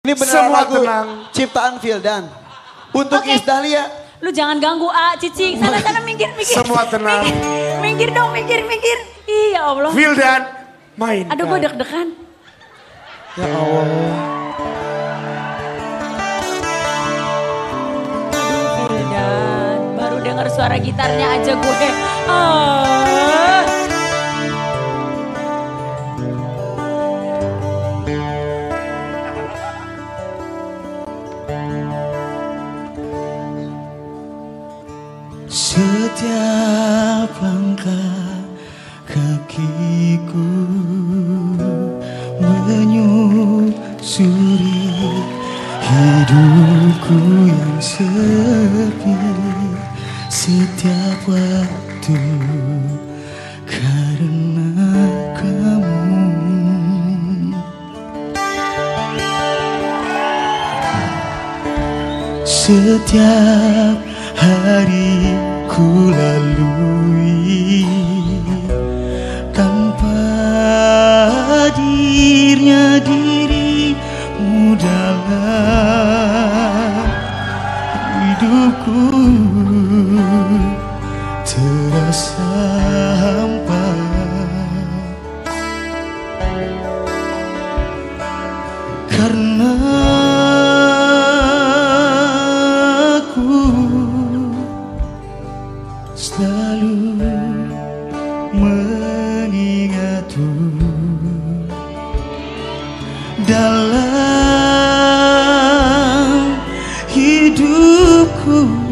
Ini benar Semua lagu tenang. ciptaan Vildan. Untuk. Isdahlia. Lu jangan ganggu A, Cici. Sana sana minggir, minggir. Semua tenang. Minggir, minggir dong, minggir, minggir. Iya Allah. Vildan main. Aduh gue deg-degan. Ya Allah. Aduh Vildan. Baru dengar suara gitarnya aja gue. Ah. Setiap langkah kakiku menyusuri hidupku yang sepi setiap waktu karena kamu. Setiap hari ku lalui Tanpa hadirnya dirimu dalam hidupku. Terasa hampa. Karena dalam hidupku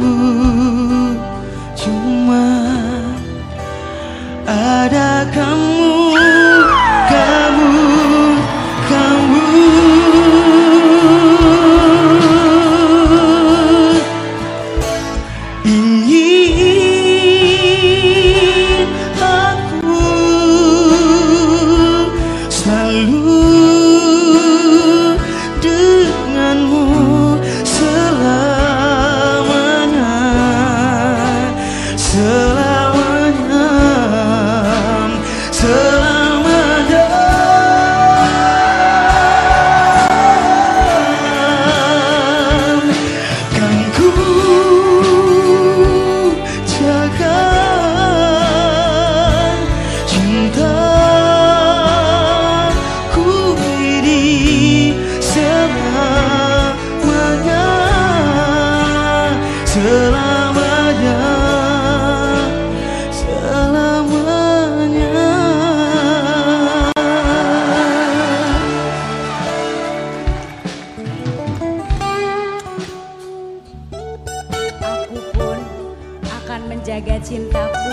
akan menjaga cintaku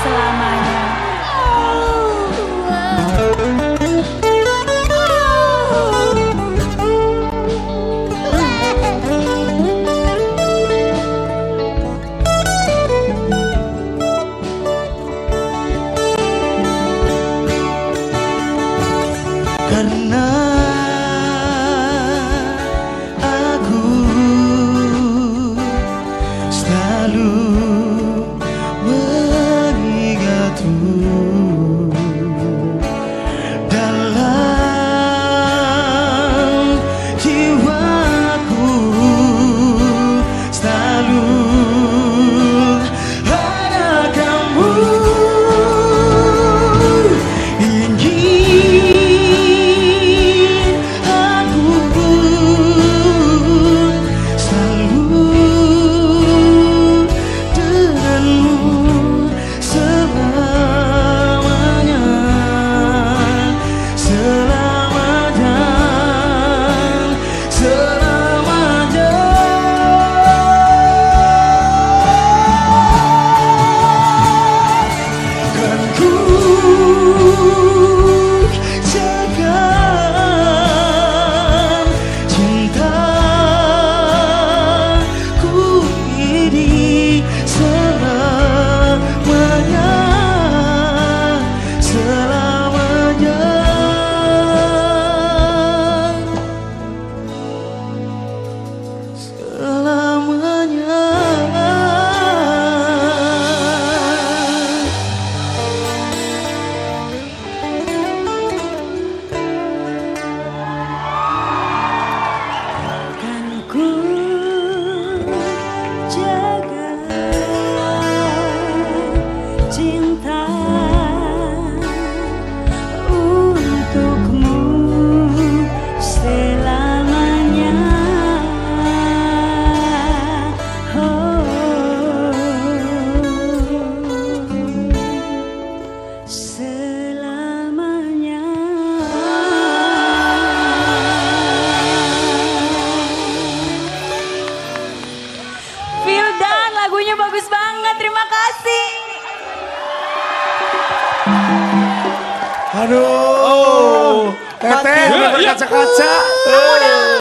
selamanya. karena selamanya. Lagunya bagus banget terima kasih. Aduh, oh, teteh, iya, iya. kaca-kaca.